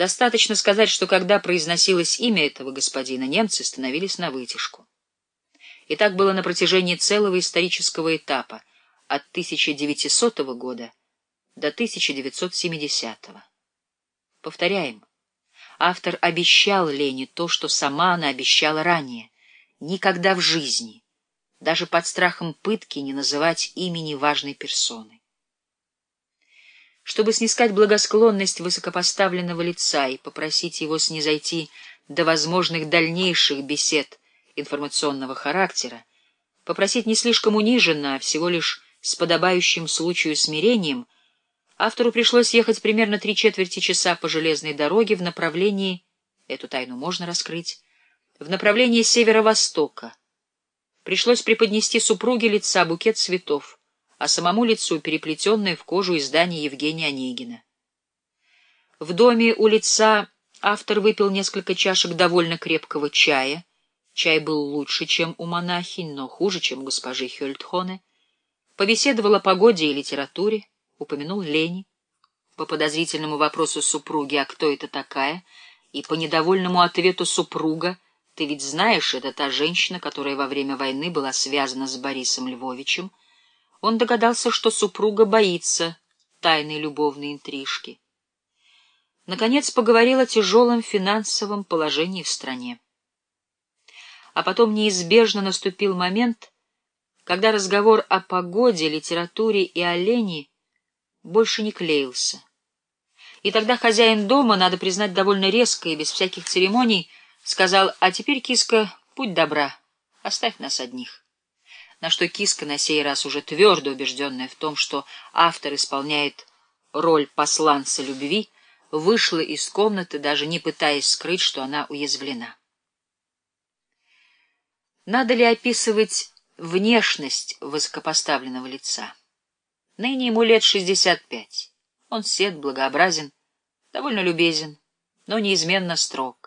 Достаточно сказать, что когда произносилось имя этого господина, немцы становились на вытяжку. И так было на протяжении целого исторического этапа от 1900 года до 1970 -го. Повторяем, автор обещал Лене то, что сама она обещала ранее. Никогда в жизни, даже под страхом пытки, не называть имени важной персоны. Чтобы снискать благосклонность высокопоставленного лица и попросить его снизойти до возможных дальнейших бесед информационного характера, попросить не слишком униженно, а всего лишь с подобающим случаю смирением, автору пришлось ехать примерно три четверти часа по железной дороге в направлении, эту тайну можно раскрыть, в направлении северо-востока. Пришлось преподнести супруге лица букет цветов, а самому лицу переплетенное в кожу издание Евгения Онегина. В доме у лица автор выпил несколько чашек довольно крепкого чая. Чай был лучше, чем у монахинь, но хуже, чем у госпожи Хёльдхоне побеседовал о погоде и литературе, упомянул Лени, по подозрительному вопросу супруги «А кто это такая?» и по недовольному ответу супруга «Ты ведь знаешь, это та женщина, которая во время войны была связана с Борисом Львовичем», он догадался, что супруга боится тайной любовной интрижки. Наконец поговорил о тяжелом финансовом положении в стране. А потом неизбежно наступил момент, когда разговор о погоде, литературе и олени больше не клеился. И тогда хозяин дома, надо признать, довольно резко и без всяких церемоний, сказал, «А теперь, киска, будь добра, оставь нас одних». На что киска, на сей раз уже твердо убежденная в том, что автор исполняет роль посланца любви, вышла из комнаты, даже не пытаясь скрыть, что она уязвлена. Надо ли описывать внешность высокопоставленного лица. Ныне ему лет шестьдесят пять. Он сед, благообразен, довольно любезен, но неизменно строг.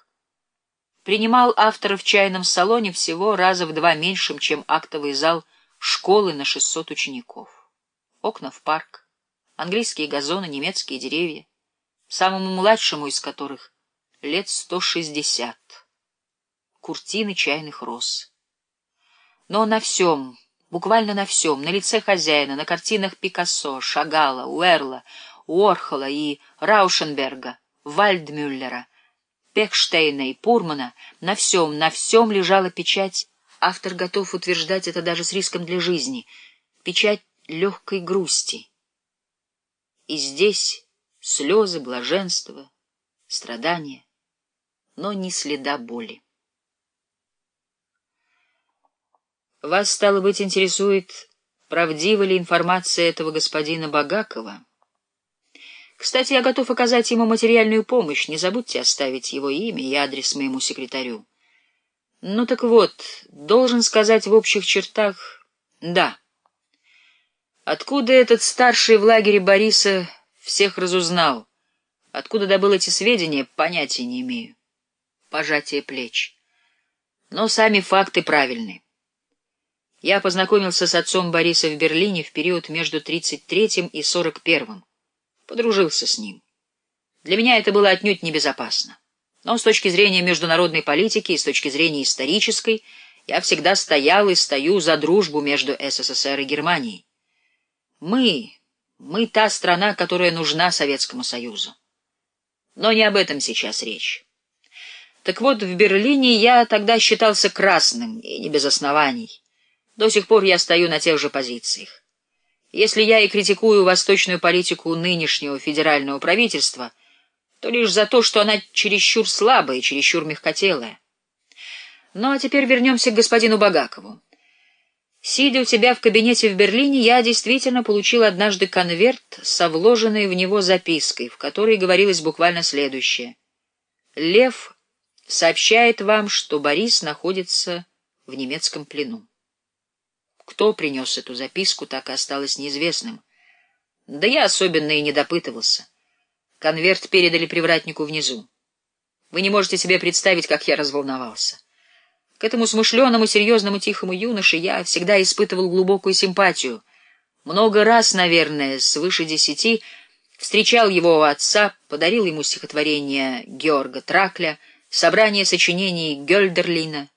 Принимал автора в чайном салоне всего раза в два меньшим, чем актовый зал школы на шестьсот учеников. Окна в парк, английские газоны, немецкие деревья, самому младшему из которых лет сто шестьдесят. Куртины чайных роз. Но на всем, буквально на всем, на лице хозяина, на картинах Пикассо, Шагала, Уэрла, Уорхола и Раушенберга, Вальдмюллера, Пехштейна и Пурмана, на всем, на всем лежала печать, автор готов утверждать это даже с риском для жизни, печать легкой грусти. И здесь слезы, блаженство, страдания, но ни следа боли. Вас, стало быть, интересует, правдива ли информация этого господина Багакова? Кстати, я готов оказать ему материальную помощь. Не забудьте оставить его имя и адрес моему секретарю. Ну так вот, должен сказать в общих чертах «да». Откуда этот старший в лагере Бориса всех разузнал? Откуда добыл эти сведения, понятия не имею. Пожатие плеч. Но сами факты правильны. Я познакомился с отцом Бориса в Берлине в период между 33-м и 41-м. Подружился с ним. Для меня это было отнюдь небезопасно. Но с точки зрения международной политики и с точки зрения исторической я всегда стоял и стою за дружбу между СССР и Германией. Мы, мы та страна, которая нужна Советскому Союзу. Но не об этом сейчас речь. Так вот, в Берлине я тогда считался красным, и не без оснований. До сих пор я стою на тех же позициях. Если я и критикую восточную политику нынешнего федерального правительства, то лишь за то, что она чересчур слабая и чересчур мягкотелая. Ну а теперь вернемся к господину Багакову. Сидя у тебя в кабинете в Берлине, я действительно получил однажды конверт со вложенной в него запиской, в которой говорилось буквально следующее. «Лев сообщает вам, что Борис находится в немецком плену». Кто принес эту записку, так и осталось неизвестным. Да я особенно и не допытывался. Конверт передали привратнику внизу. Вы не можете себе представить, как я разволновался. К этому смышленому, серьезному, тихому юноше я всегда испытывал глубокую симпатию. Много раз, наверное, свыше десяти, встречал его у отца, подарил ему стихотворение Георга Тракля, собрание сочинений Гёльдерлина,